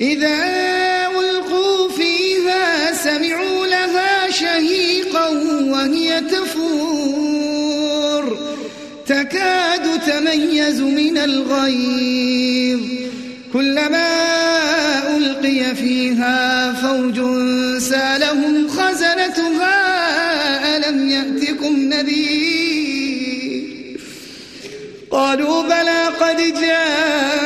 إذا ألقوا فيها سمعوا لها شهيقا وهي تفور. تكاد تميز من الغيظ. كلما ألقي فيها فوج سالهم خزنتها ألم يأتكم نذير؟ قالوا بلى قد جاءنا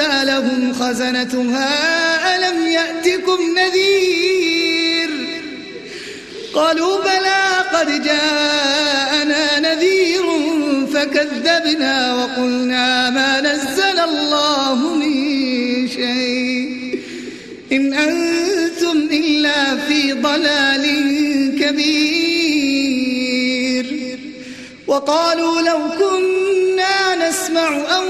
سالهم خزنتها ألم يأتكم نذير؟ قالوا بلى قد جاءنا نذير فكذبنا وقلنا ما نزل الله من شيء. إن أنتم إلا في ضلال كبير. وقالوا لو كنا نسمع أو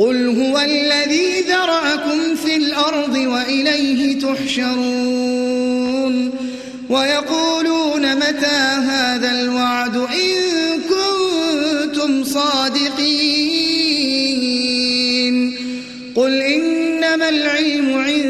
قل هو الذي ذرأكم في الأرض وإليه تحشرون ويقولون متى هذا الوعد إن كنتم صادقين قل إنما العلم عند